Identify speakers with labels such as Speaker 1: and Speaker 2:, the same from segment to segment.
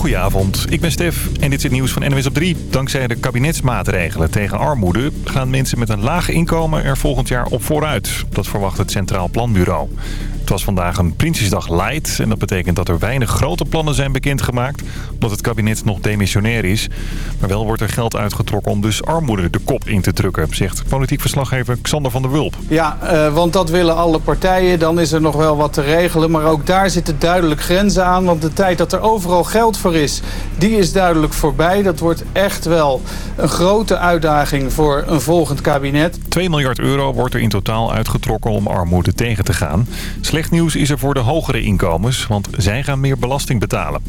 Speaker 1: Goedenavond, ik ben Stef en dit is het nieuws van NWS op 3. Dankzij de kabinetsmaatregelen tegen armoede gaan mensen met een laag inkomen er volgend jaar op vooruit. Dat verwacht het Centraal Planbureau. Het was vandaag een Prinsjesdag light en dat betekent dat er weinig grote plannen zijn bekendgemaakt... omdat het kabinet nog demissionair is. Maar wel wordt er geld uitgetrokken om dus armoede de kop in te drukken... zegt politiek verslaggever Xander van der Wulp.
Speaker 2: Ja, uh, want dat willen alle partijen. Dan is er nog wel wat te regelen. Maar ook daar zitten duidelijk grenzen aan. Want de tijd dat er overal geld voor is, die is duidelijk voorbij. Dat wordt echt wel een grote uitdaging voor een volgend kabinet.
Speaker 1: 2 miljard euro wordt er in totaal uitgetrokken om armoede tegen te gaan. Slecht nieuws is er voor de hogere inkomens, want zij gaan meer belasting betalen.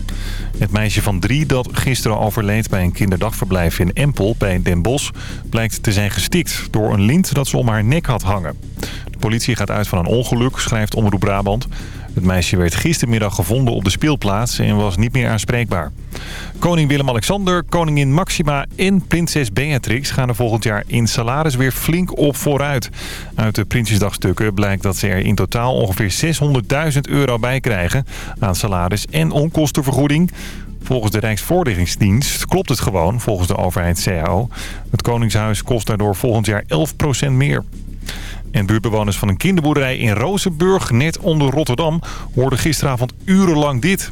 Speaker 1: Het meisje van drie dat gisteren overleed bij een kinderdagverblijf in Empel bij Den Bosch... blijkt te zijn gestikt door een lint dat ze om haar nek had hangen. De politie gaat uit van een ongeluk, schrijft Omroep Brabant. Het meisje werd gistermiddag gevonden op de speelplaats en was niet meer aanspreekbaar. Koning Willem-Alexander, koningin Maxima en prinses Beatrix gaan er volgend jaar in salaris weer flink op vooruit. Uit de Prinsjesdagstukken blijkt dat ze er in totaal ongeveer 600.000 euro bij krijgen aan salaris en onkostenvergoeding. Volgens de Rijksvoorlichtingsdienst klopt het gewoon, volgens de overheid CAO. Het Koningshuis kost daardoor volgend jaar 11% meer. En buurtbewoners van een kinderboerderij in Rozenburg, net onder Rotterdam, hoorden gisteravond urenlang dit.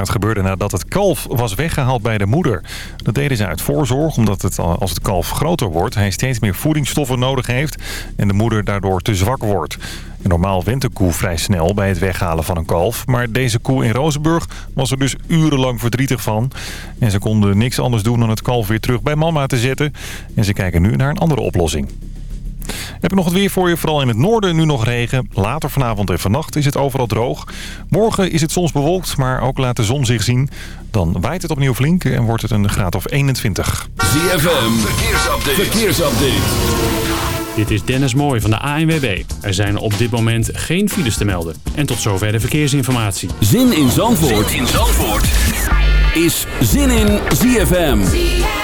Speaker 1: Het gebeurde nadat het kalf was weggehaald bij de moeder. Dat deden ze uit voorzorg, omdat het, als het kalf groter wordt... hij steeds meer voedingsstoffen nodig heeft en de moeder daardoor te zwak wordt. Normaal wint de koe vrij snel bij het weghalen van een kalf. Maar deze koe in Rozenburg was er dus urenlang verdrietig van. En ze konden niks anders doen dan het kalf weer terug bij mama te zetten. En ze kijken nu naar een andere oplossing. Heb ik nog het weer voor je. Vooral in het noorden nu nog regen. Later vanavond en vannacht is het overal droog. Morgen is het soms bewolkt, maar ook laat de zon zich zien. Dan waait het opnieuw flink en wordt het een graad of 21.
Speaker 3: ZFM, verkeersupdate. verkeersupdate.
Speaker 4: Dit is Dennis Mooij van de ANWB. Er zijn op dit moment geen files te melden. En tot zover de verkeersinformatie.
Speaker 3: Zin in Zandvoort, zin in Zandvoort. is Zin in ZFM.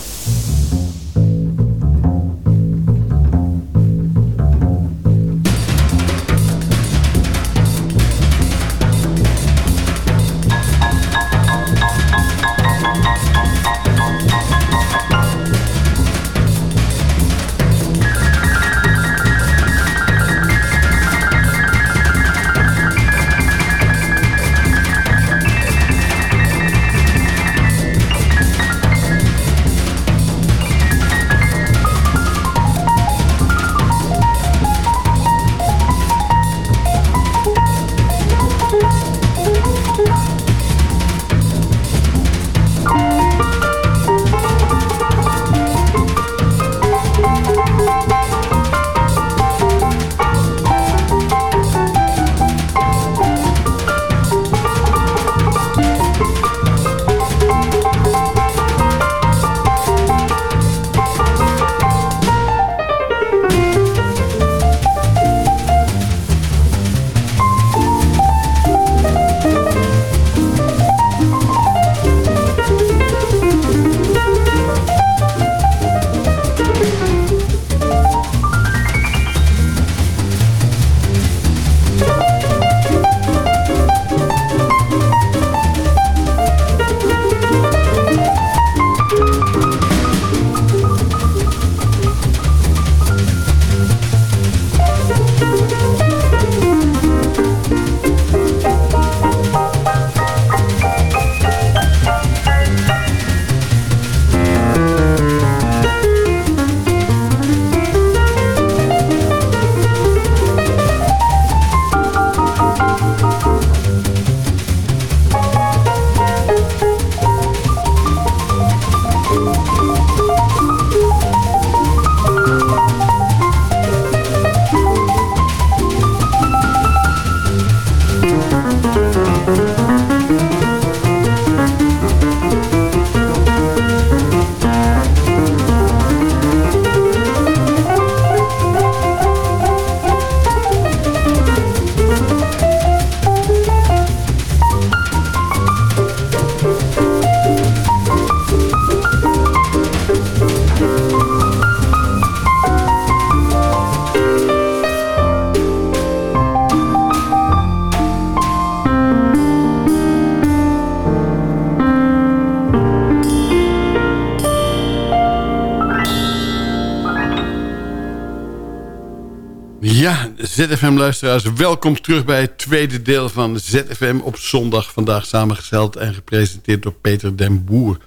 Speaker 5: ZFM-luisteraars, welkom terug bij het tweede deel van ZFM op zondag. Vandaag samengesteld en gepresenteerd door Peter den Boer.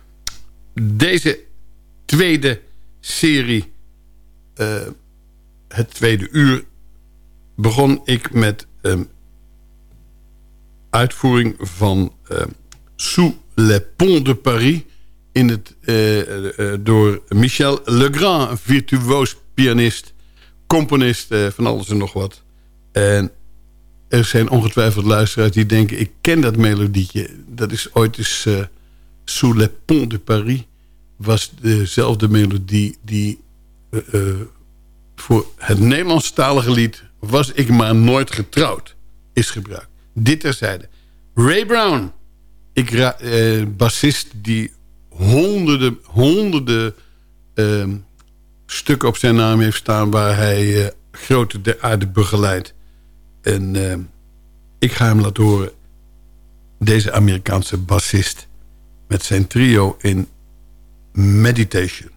Speaker 5: Deze tweede serie, uh, het tweede uur, begon ik met um, uitvoering van um, Sous les ponts de Paris... In het, uh, uh, door Michel Legrand, virtuoos pianist componist van alles en nog wat. En er zijn ongetwijfeld luisteraars die denken... ik ken dat melodietje. Dat is ooit eens... Uh, Sous les ponts de Paris... was dezelfde melodie die... Uh, voor het Nederlandstalige lied... was ik maar nooit getrouwd... is gebruikt. Dit terzijde. Ray Brown. Ik bassist die honderden... honderden ehm, stukken op zijn naam heeft staan... waar hij grote de aarde begeleidt. En uh, ik ga hem laten horen. Deze Amerikaanse bassist. Met zijn trio in Meditation.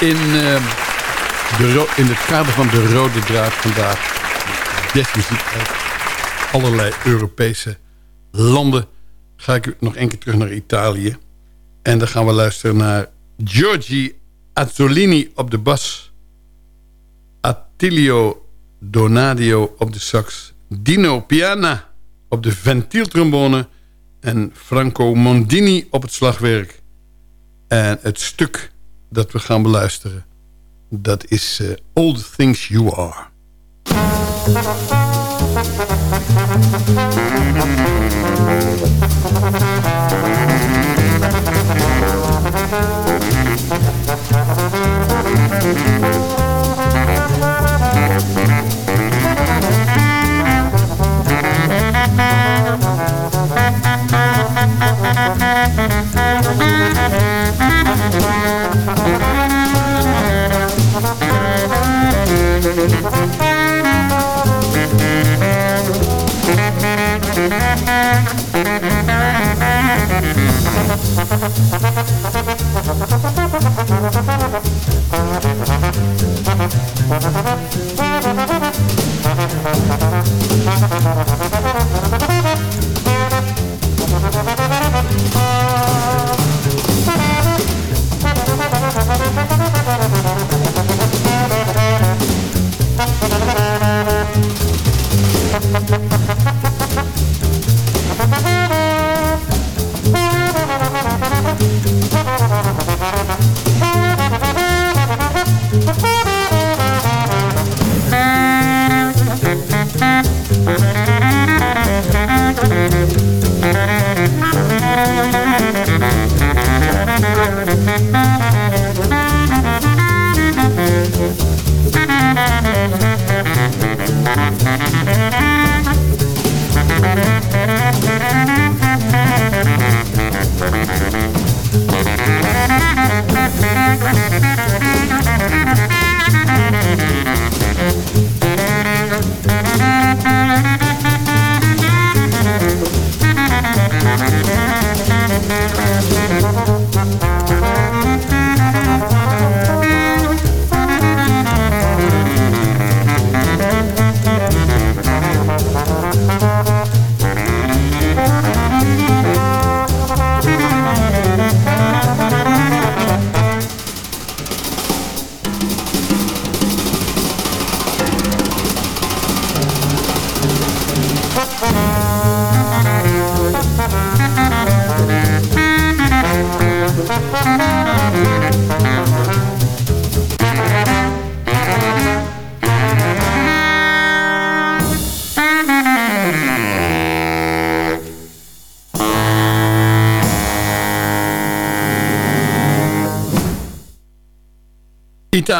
Speaker 5: In, uh, de in het kader van de rode draad vandaag. Jazzmuziek uit allerlei Europese landen... ga ik nog één keer terug naar Italië. En dan gaan we luisteren naar Giorgi Azzolini op de bas... Attilio Donadio op de sax... Dino Piana op de ventieltrombone... en Franco Mondini op het slagwerk. En het stuk dat we gaan beluisteren... dat is uh, All Things You Are. Thank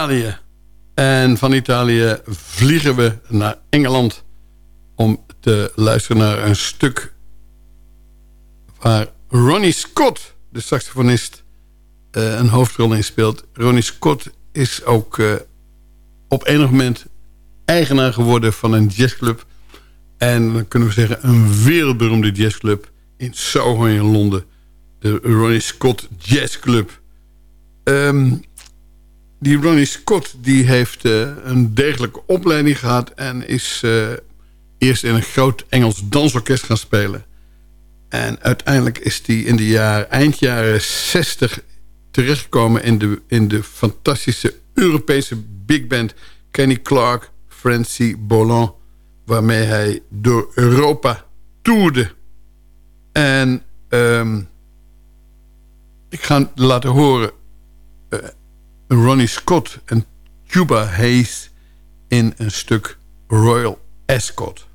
Speaker 5: Italië. En van Italië vliegen we naar Engeland... om te luisteren naar een stuk... waar Ronnie Scott, de saxofonist... Uh, een hoofdrol in speelt. Ronnie Scott is ook uh, op enig moment eigenaar geworden van een jazzclub. En dan kunnen we zeggen een wereldberoemde jazzclub in Soho in Londen. De Ronnie Scott Jazz Club. Um, die Ronnie Scott die heeft uh, een degelijke opleiding gehad... en is uh, eerst in een groot Engels dansorkest gaan spelen. En uiteindelijk is hij in de jaren, eind jaren 60 terechtgekomen... in de, in de fantastische Europese big band Kenny Clark, Francie Bolland... waarmee hij door Europa toerde. En um, ik ga laten horen... Uh, Ronnie Scott en Cuba Hayes in een stuk Royal Ascot.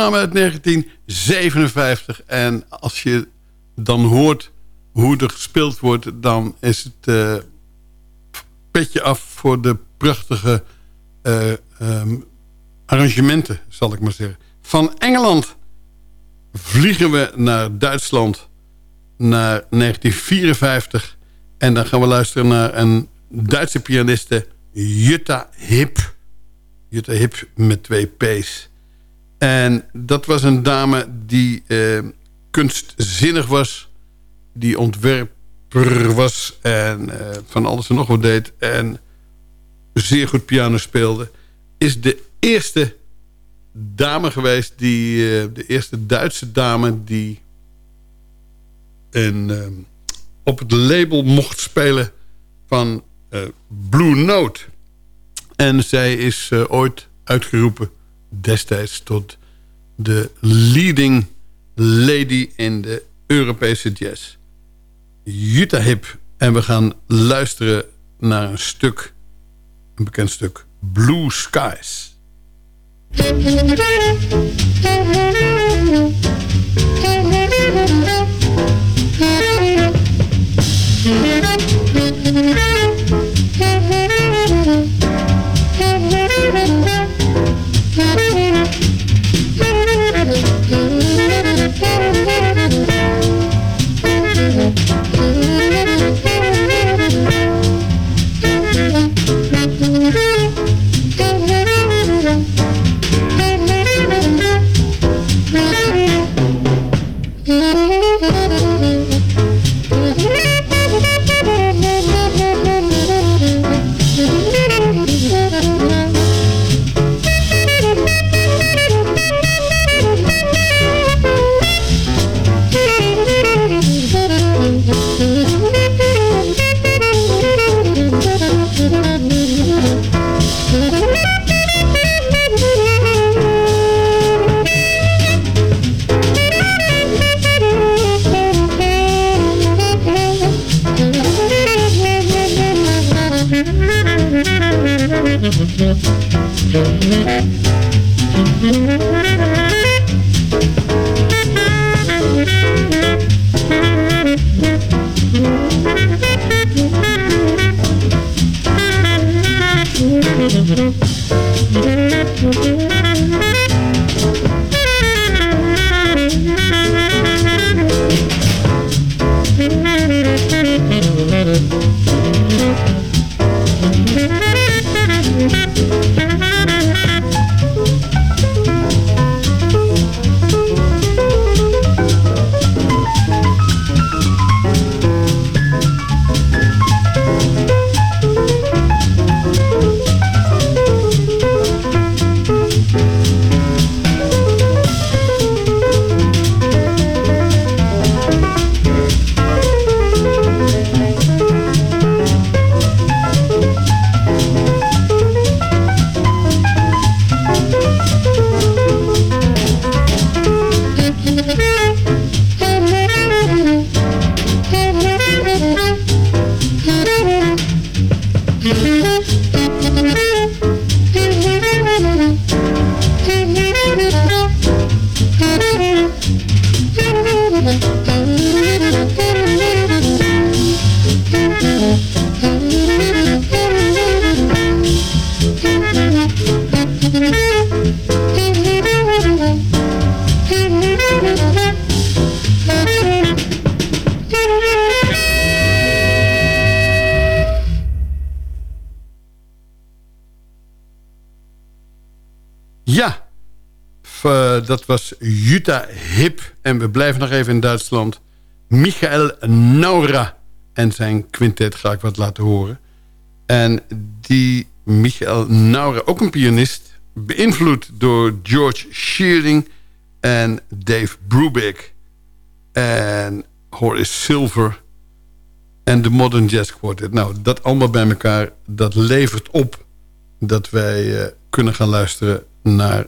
Speaker 5: Opname uit 1957. En als je dan hoort hoe er gespeeld wordt... dan is het uh, petje af voor de prachtige uh, um, arrangementen, zal ik maar zeggen. Van Engeland vliegen we naar Duitsland naar 1954. En dan gaan we luisteren naar een Duitse pianiste, Jutta Hip. Jutta Hip met twee P's. En dat was een dame die eh, kunstzinnig was. Die ontwerper was en eh, van alles en nog wat deed. En zeer goed piano speelde. Is de eerste dame geweest, die, uh, de eerste Duitse dame die en, uh, op het label mocht spelen van Blue Note. En zij is ooit uitgeroepen destijds tot de leading lady in de Europese jazz. Jutta Hip. En we gaan luisteren naar een stuk, een bekend stuk, Blue Skies. dat was Jutta Hip. En we blijven nog even in Duitsland. Michael Naura en zijn quintet ga ik wat laten horen. En die Michael Naura, ook een pianist... beïnvloed door George Shearing en Dave Brubeck... en Horace Silver en de Modern Jazz Quartet. Nou, dat allemaal bij elkaar, dat levert op... dat wij uh, kunnen gaan luisteren naar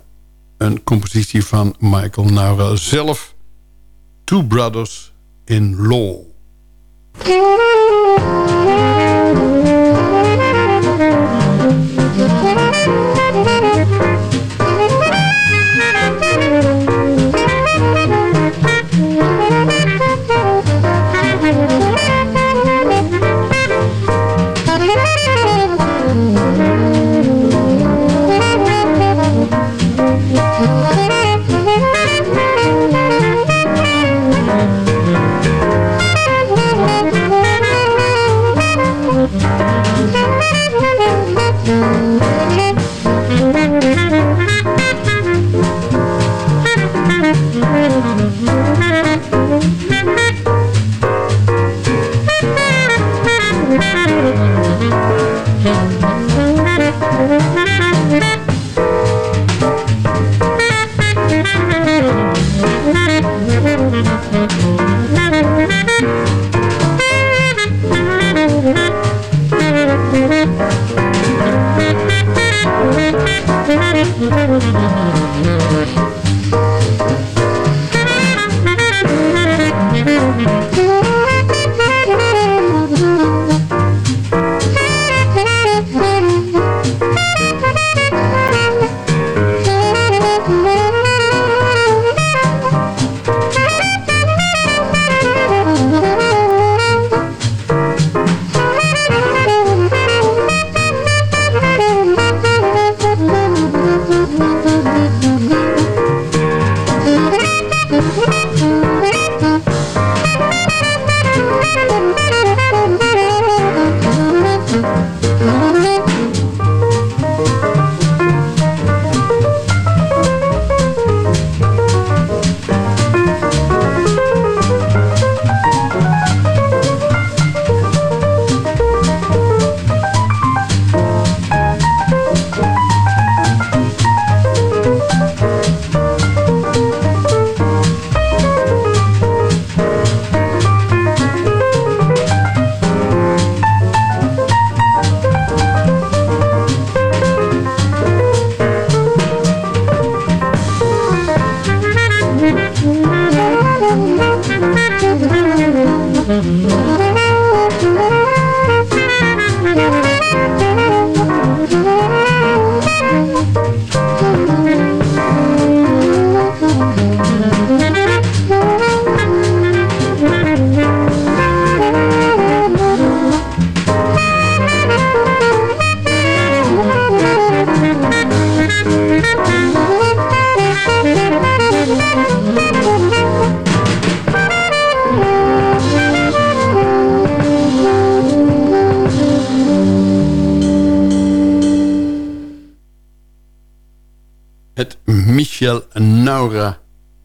Speaker 5: een compositie van Michael Naura zelf. Two Brothers in Law.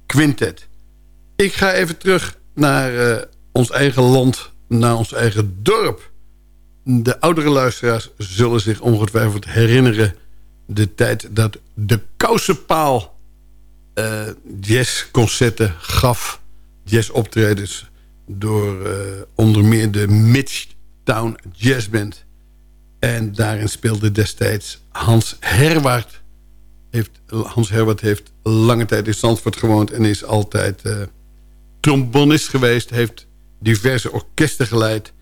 Speaker 5: Quintet. Ik ga even terug naar uh, ons eigen land, naar ons eigen dorp. De oudere luisteraars zullen zich ongetwijfeld herinneren... de tijd dat de Kousenpaal uh, jazzconcerten gaf. Jazzoptredens door uh, onder meer de Midtown Jazzband. En daarin speelde destijds Hans Herwaard Hans Herbert heeft lange tijd in Zandvoort gewoond... en is altijd uh, trombonist geweest. Heeft diverse orkesten geleid.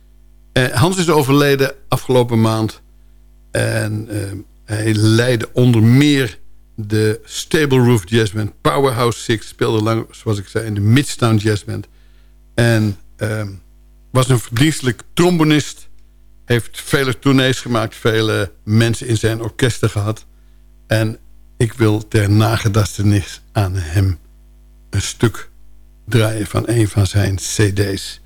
Speaker 5: Uh, Hans is overleden afgelopen maand. En uh, hij leidde onder meer de Stable Roof Jazz Band. Powerhouse Six speelde lang, zoals ik zei, in de Midtown Jazz Band. En was een verdienstelijk trombonist. Heeft vele tournees gemaakt. Vele mensen in zijn orkesten gehad. En ik wil ter nagedachtenis aan hem een stuk draaien van een van zijn cd's.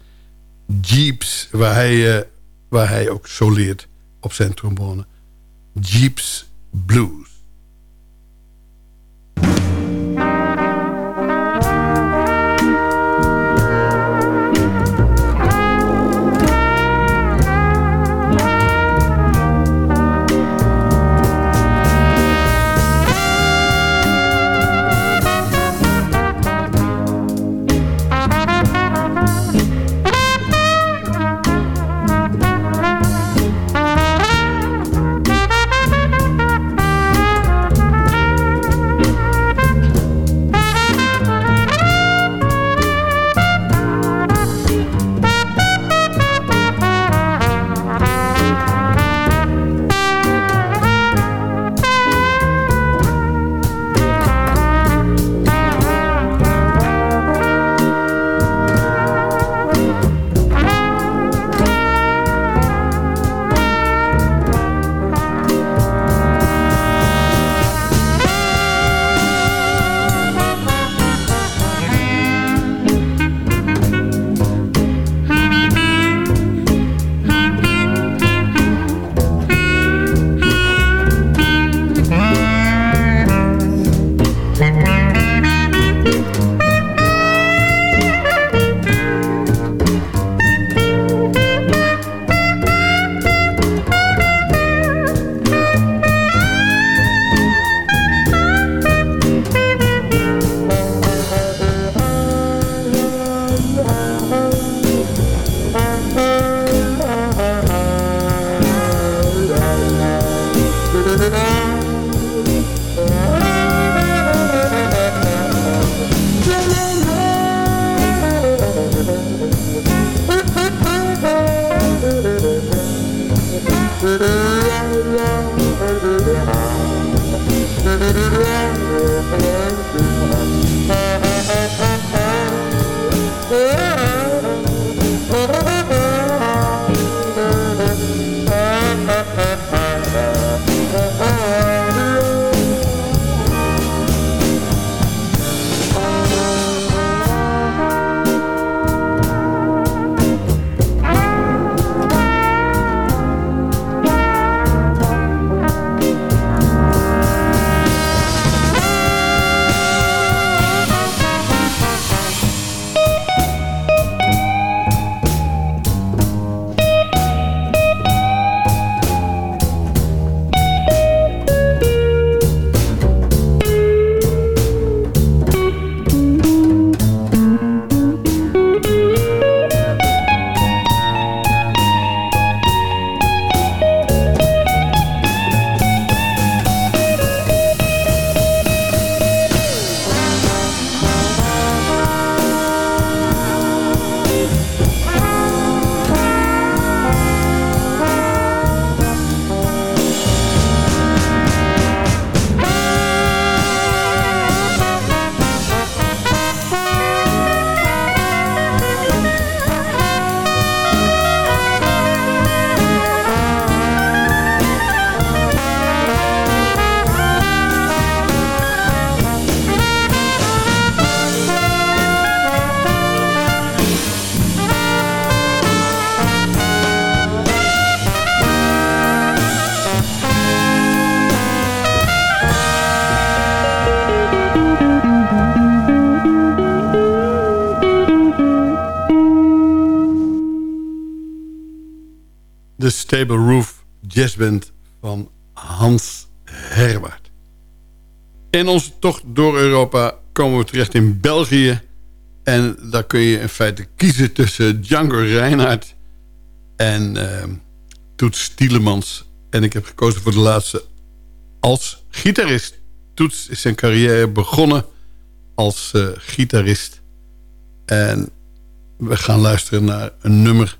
Speaker 5: Jeeps, waar hij, uh, waar hij ook soleert op zijn trombone. Jeeps Blues. Stable Roof Jazzband van Hans Herbert. In onze tocht door Europa komen we terecht in België. En daar kun je in feite kiezen tussen Django Reinhardt en uh, Toets Stielemans. En ik heb gekozen voor de laatste als gitarist. Toets is zijn carrière begonnen als uh, gitarist. En we gaan luisteren naar een nummer...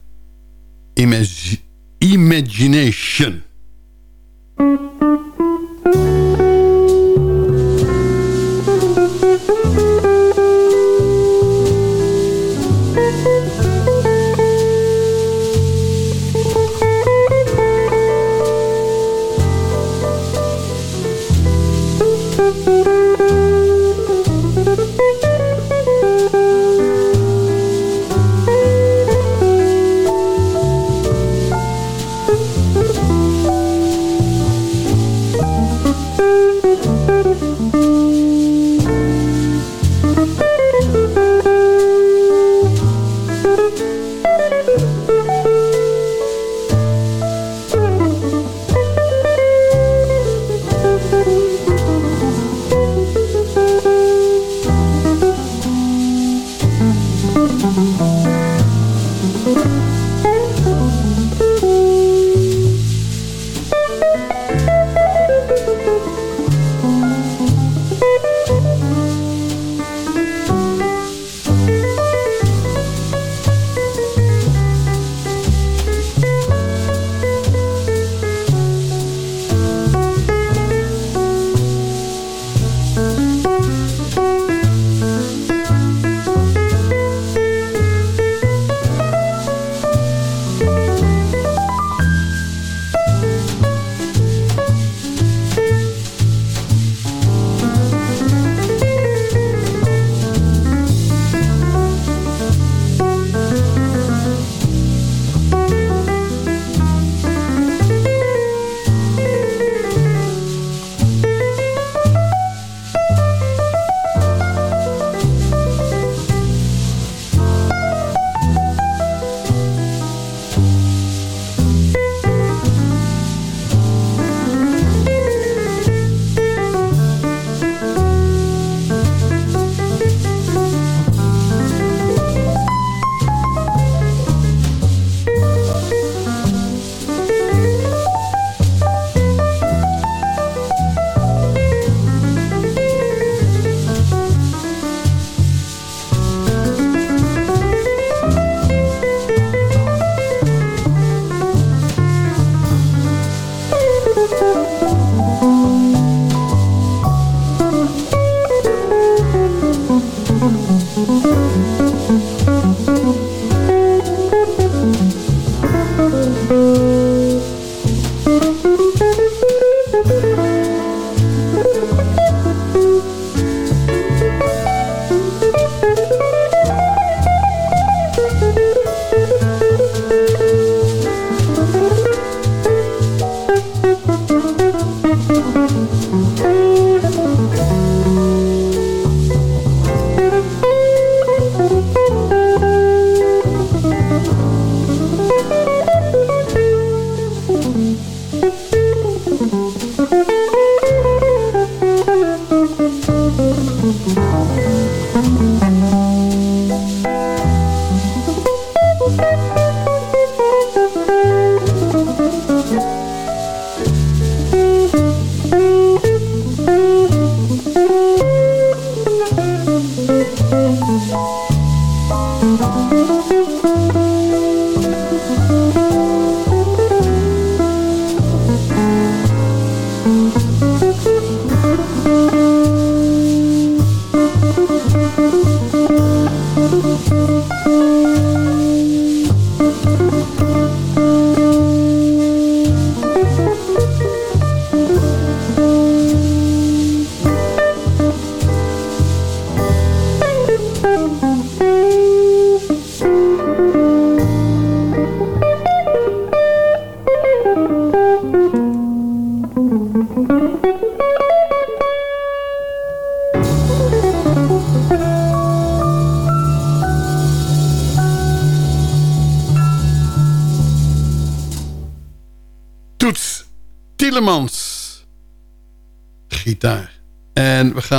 Speaker 5: Imagine Imagination.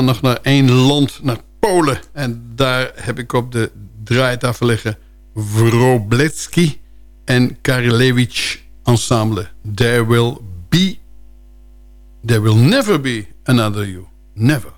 Speaker 5: Nog naar één land, naar Polen. En daar heb ik op de draaitafel liggen... Wroblecki en Karelewicz Ensemble. There will be... There will never be another you. Never.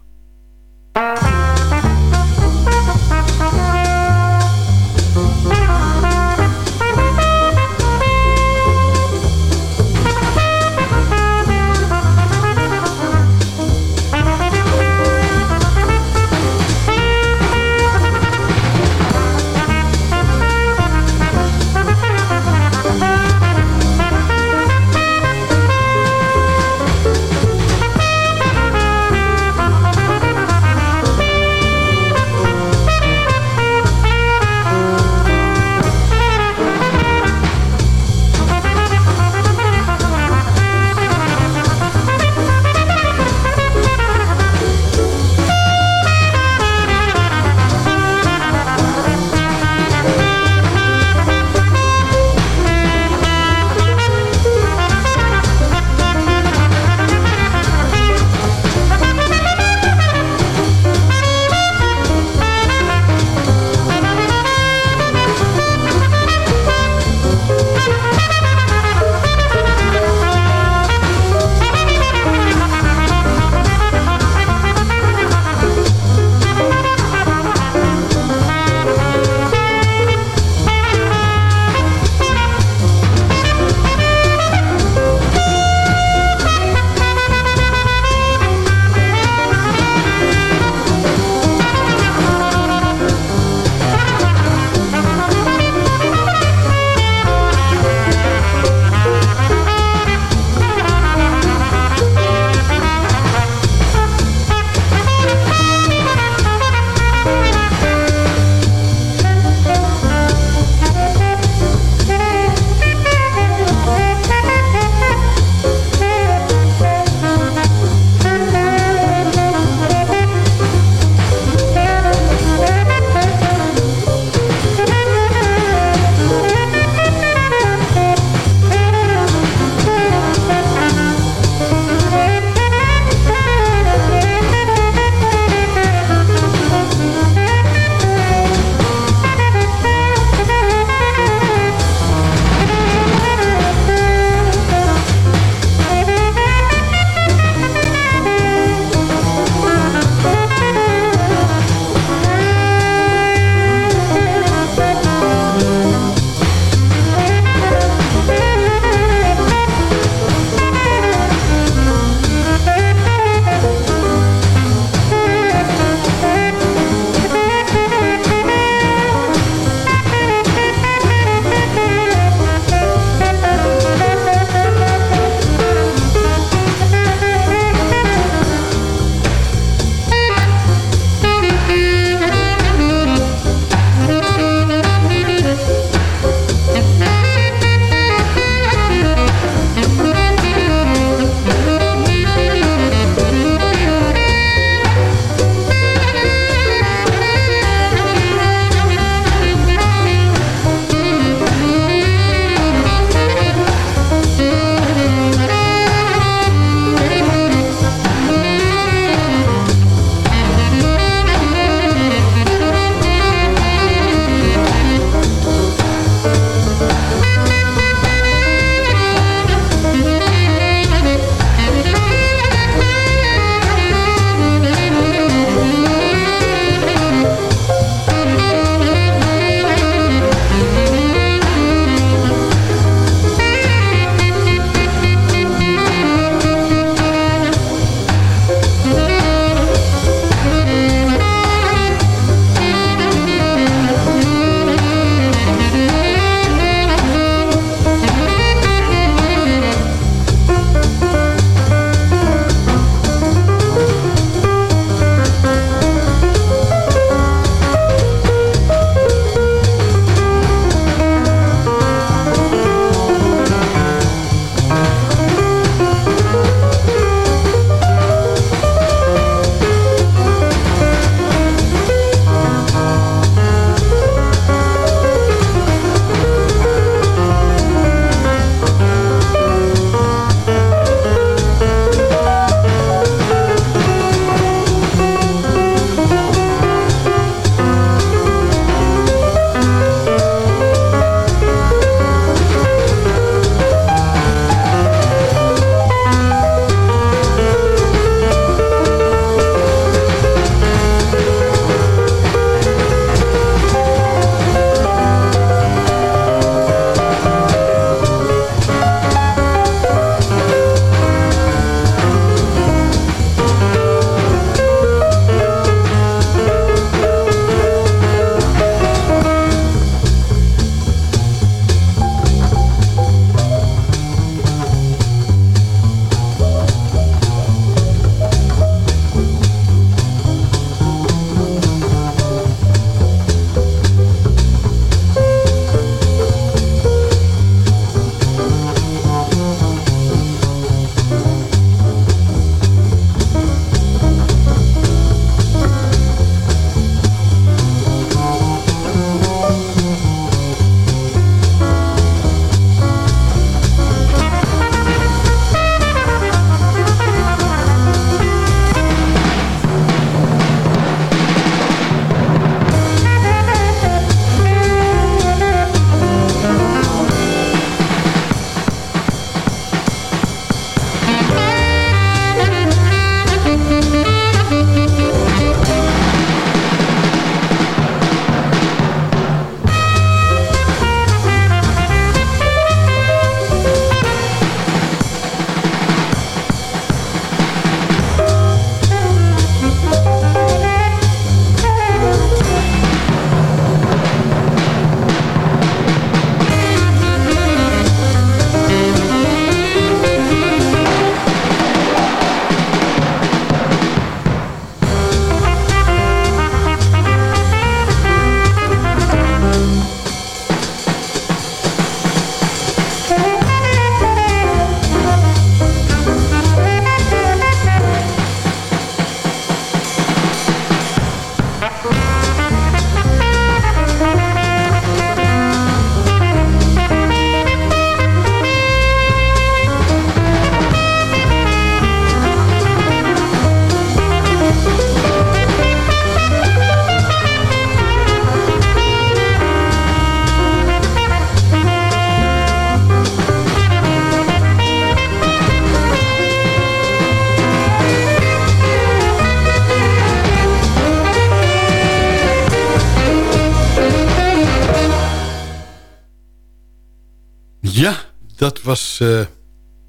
Speaker 5: Dat was... Uh,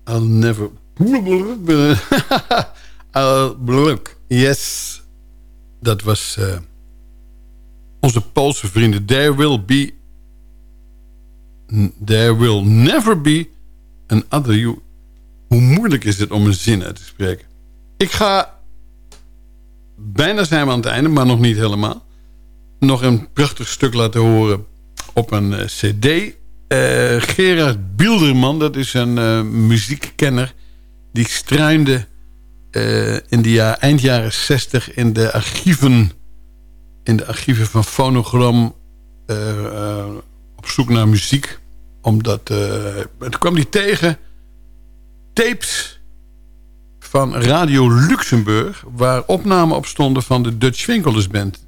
Speaker 5: I'll never... I'll. Yes. Dat was uh, onze Poolse vrienden. There will be... There will never be an other you. Hoe moeilijk is het om een zin uit te spreken? Ik ga... Bijna zijn we aan het einde, maar nog niet helemaal. Nog een prachtig stuk laten horen op een uh, cd uh, Gerard Bielderman, dat is een uh, muziekkenner... die struinde uh, in de jaar, eind jaren 60 in de archieven... in de archieven van Phonogram... op zoek naar muziek. Omdat... toen kwam hij tegen tapes van Radio Luxemburg... waar opnamen op stonden van de Dutch Winkelers Band.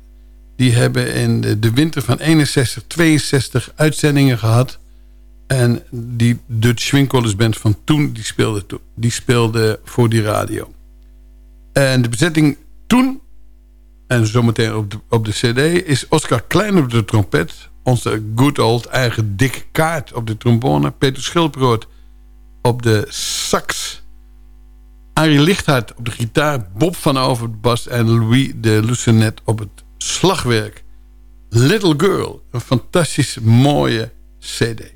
Speaker 5: Die hebben in de winter van 61, 62 uitzendingen gehad... En die Dutch Swing Band van toen, die speelde, die speelde voor die radio. En de bezetting toen, en zometeen op de, op de cd... is Oscar Klein op de trompet. Onze good old eigen dik kaart op de trombone. Peter Schilproot op de sax. Arie Lichthart op de gitaar. Bob van Over de bas. En Louis de Lucenet op het slagwerk. Little Girl. Een fantastisch mooie cd.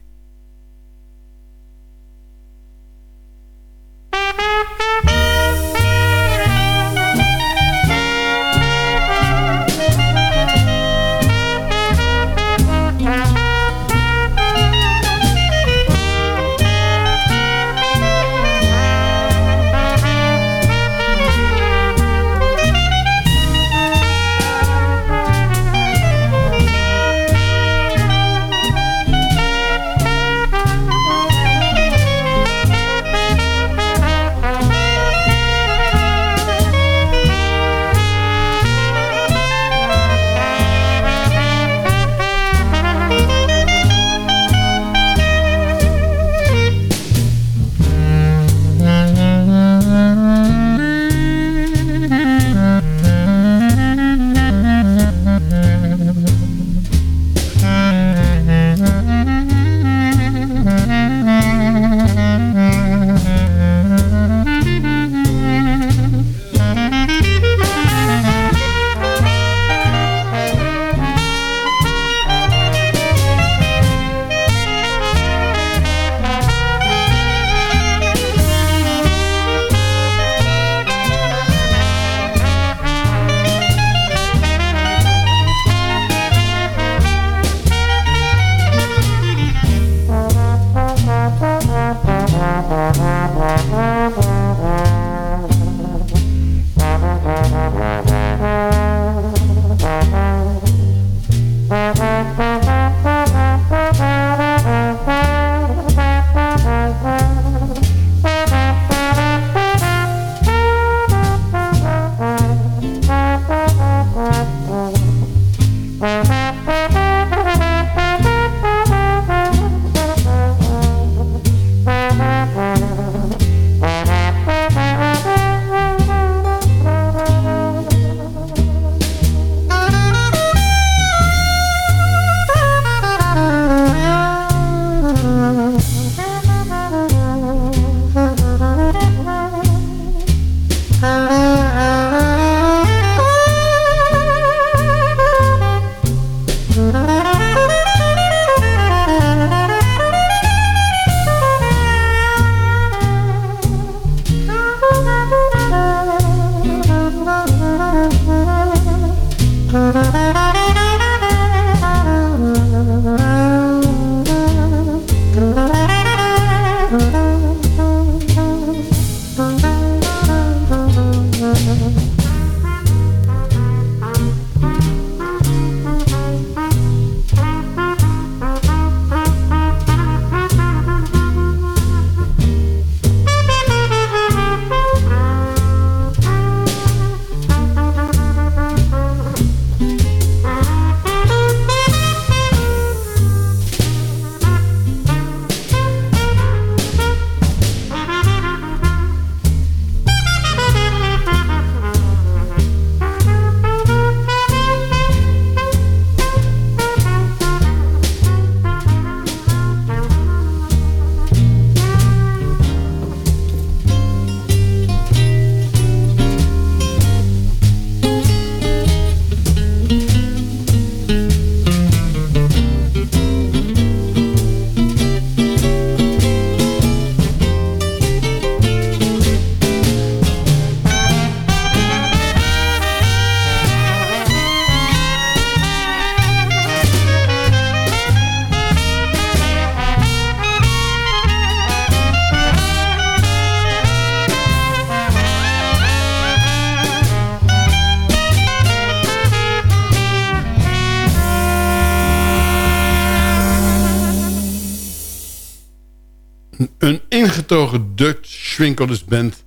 Speaker 5: Ingetogen Dutch Schwinkelers Band...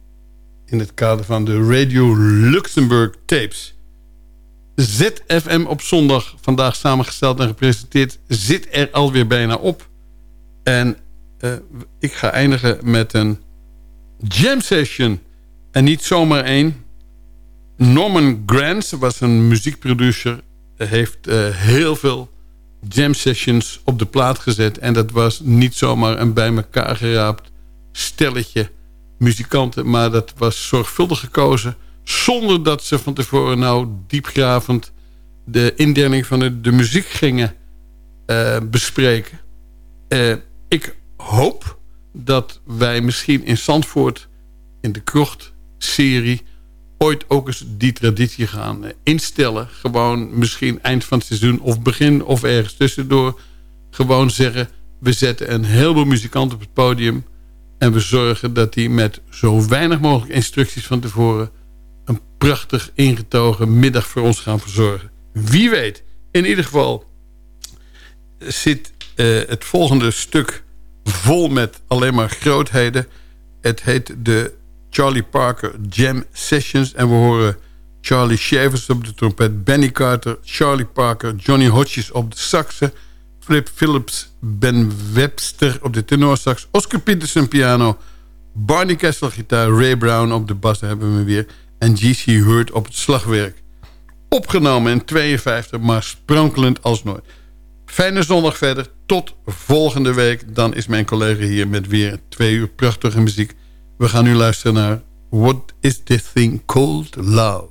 Speaker 5: in het kader van de Radio Luxemburg Tapes. ZFM op zondag, vandaag samengesteld en gepresenteerd... zit er alweer bijna op. En uh, ik ga eindigen met een jam session. En niet zomaar één. Norman Granz was een muziekproducer. heeft uh, heel veel jam sessions op de plaat gezet. En dat was niet zomaar een bij elkaar geraapt stelletje muzikanten. Maar dat was zorgvuldig gekozen. Zonder dat ze van tevoren nou diepgravend de indeling van de, de muziek gingen uh, bespreken. Uh, ik hoop dat wij misschien in Zandvoort in de krocht-serie ooit ook eens die traditie gaan eh, instellen. Gewoon misschien eind van het seizoen of begin of ergens tussendoor. Gewoon zeggen, we zetten een heleboel muzikanten op het podium... en we zorgen dat die met zo weinig mogelijk instructies van tevoren... een prachtig ingetogen middag voor ons gaan verzorgen. Wie weet, in ieder geval zit uh, het volgende stuk vol met alleen maar grootheden. Het heet de Charlie Parker Jam Sessions. En we horen Charlie Shavers op de trompet, Benny Carter, Charlie Parker, Johnny Hodges op de saxen, Flip Phillips, Ben Webster op de tenorsax, Oscar Peterson piano, Barney Kessel gitaar, Ray Brown op de bas, hebben we weer, en G.C. Hurt op het slagwerk. Opgenomen in 52, maar sprankelend als nooit. Fijne zondag verder. Tot volgende week. Dan is mijn collega hier met weer twee uur prachtige muziek. We gaan nu luisteren naar What is this thing called love?